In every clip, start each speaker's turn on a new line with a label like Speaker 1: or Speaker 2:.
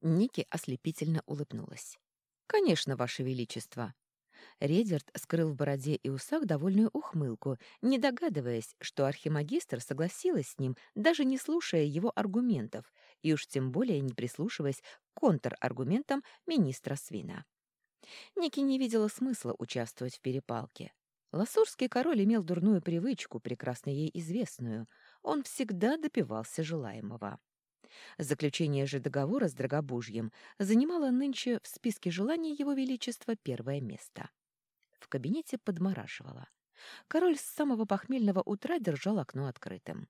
Speaker 1: Ники ослепительно улыбнулась. «Конечно, Ваше Величество!» Редерт скрыл в бороде и усах довольную ухмылку, не догадываясь, что архимагистр согласилась с ним, даже не слушая его аргументов, и уж тем более не прислушиваясь к контраргументам министра Свина. Ники не видела смысла участвовать в перепалке. Ласурский король имел дурную привычку, прекрасно ей известную. Он всегда допивался желаемого. Заключение же договора с Драгобужьем занимало нынче в списке желаний Его Величества первое место. В кабинете подмораживало. Король с самого похмельного утра держал окно открытым.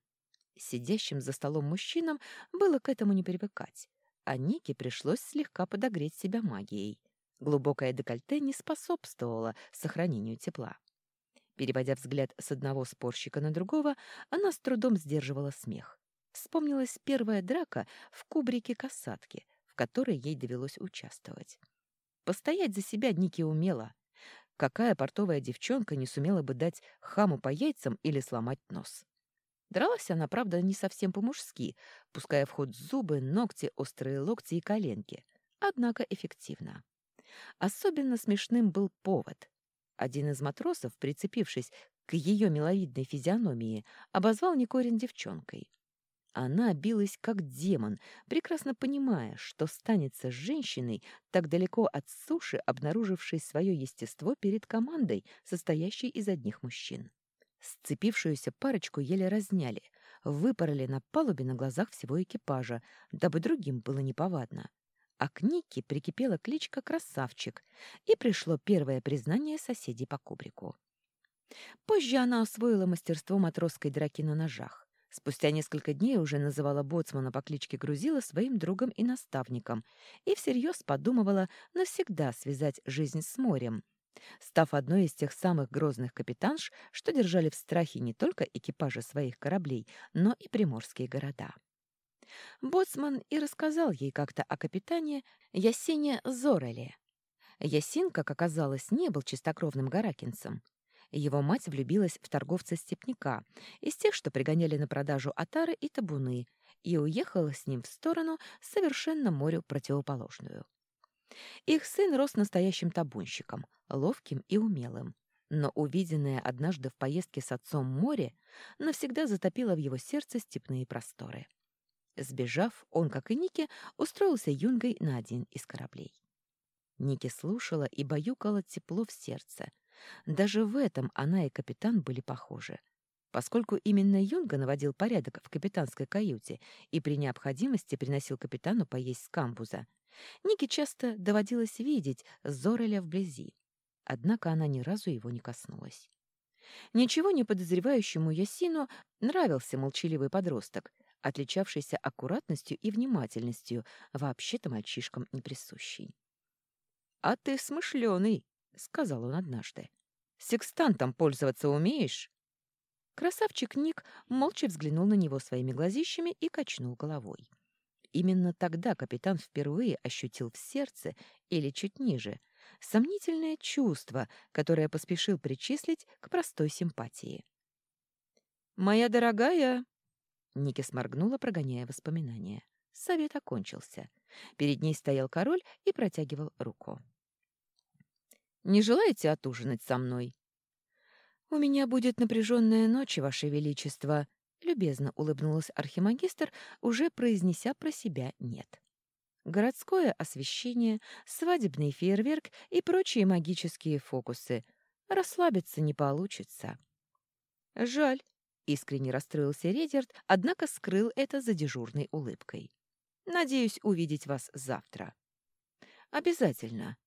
Speaker 1: Сидящим за столом мужчинам было к этому не привыкать, а Нике пришлось слегка подогреть себя магией. Глубокое декольте не способствовало сохранению тепла. Переводя взгляд с одного спорщика на другого, она с трудом сдерживала смех. Вспомнилась первая драка в кубрике касатки, в которой ей довелось участвовать. Постоять за себя Ники умела. Какая портовая девчонка не сумела бы дать хаму по яйцам или сломать нос? Дралась она, правда, не совсем по-мужски, пуская в ход зубы, ногти, острые локти и коленки. Однако эффективно. Особенно смешным был повод. Один из матросов, прицепившись к ее миловидной физиономии, обозвал Никорин девчонкой. Она билась как демон, прекрасно понимая, что станется с женщиной так далеко от суши, обнаружившей свое естество перед командой, состоящей из одних мужчин. Сцепившуюся парочку еле разняли, выпороли на палубе на глазах всего экипажа, дабы другим было неповадно. А к Нике прикипела кличка «Красавчик», и пришло первое признание соседей по кубрику. Позже она освоила мастерство матросской драки на ножах. Спустя несколько дней уже называла боцмана по кличке Грузила своим другом и наставником и всерьез подумывала навсегда связать жизнь с морем, став одной из тех самых грозных капитанш, что держали в страхе не только экипажи своих кораблей, но и приморские города. Боцман и рассказал ей как-то о капитане Ясине Зореле. Ясин, как оказалось, не был чистокровным гаракинцем. Его мать влюбилась в торговца-степняка, из тех, что пригоняли на продажу отары и табуны, и уехала с ним в сторону, совершенно морю противоположную. Их сын рос настоящим табунщиком, ловким и умелым, но увиденное однажды в поездке с отцом море навсегда затопило в его сердце степные просторы. Сбежав, он, как и Ники, устроился юнгой на один из кораблей. Ники слушала и баюкала тепло в сердце, даже в этом она и капитан были похожи. Поскольку именно Юнга наводил порядок в капитанской каюте и при необходимости приносил капитану поесть с камбуза, Нике часто доводилось видеть Зореля вблизи. Однако она ни разу его не коснулась. Ничего не подозревающему Ясину нравился молчаливый подросток, отличавшийся аккуратностью и внимательностью, вообще-то мальчишкам не присущий. «А ты смышленый», — сказал он однажды. «Секстантом пользоваться умеешь?» Красавчик Ник молча взглянул на него своими глазищами и качнул головой. Именно тогда капитан впервые ощутил в сердце, или чуть ниже, сомнительное чувство, которое поспешил причислить к простой симпатии. «Моя дорогая!» Ники сморгнула, прогоняя воспоминания. Совет окончился. Перед ней стоял король и протягивал руку. Не желаете отужинать со мной?» «У меня будет напряженная ночь, Ваше Величество», — любезно улыбнулась архимагистр, уже произнеся про себя «нет». Городское освещение, свадебный фейерверк и прочие магические фокусы. Расслабиться не получится. «Жаль», — искренне расстроился Редерт, однако скрыл это за дежурной улыбкой. «Надеюсь увидеть вас завтра». «Обязательно»,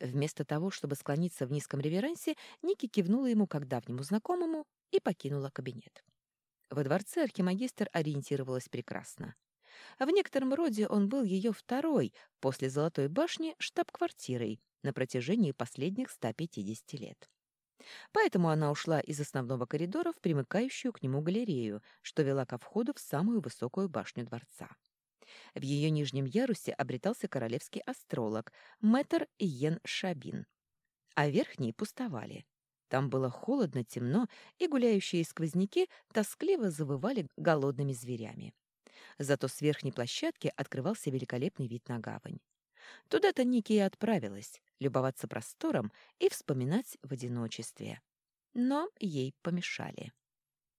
Speaker 1: Вместо того, чтобы склониться в низком реверансе, Ники кивнула ему как давнему знакомому и покинула кабинет. Во дворце архимагистр ориентировалась прекрасно. В некотором роде он был ее второй, после Золотой башни, штаб-квартирой на протяжении последних 150 лет. Поэтому она ушла из основного коридора в примыкающую к нему галерею, что вела ко входу в самую высокую башню дворца. В ее нижнем ярусе обретался королевский астролог, мэтр Иен Шабин. А верхние пустовали. Там было холодно, темно, и гуляющие сквозняки тоскливо завывали голодными зверями. Зато с верхней площадки открывался великолепный вид на гавань. Туда-то Ники и отправилась, любоваться простором и вспоминать в одиночестве. Но ей помешали.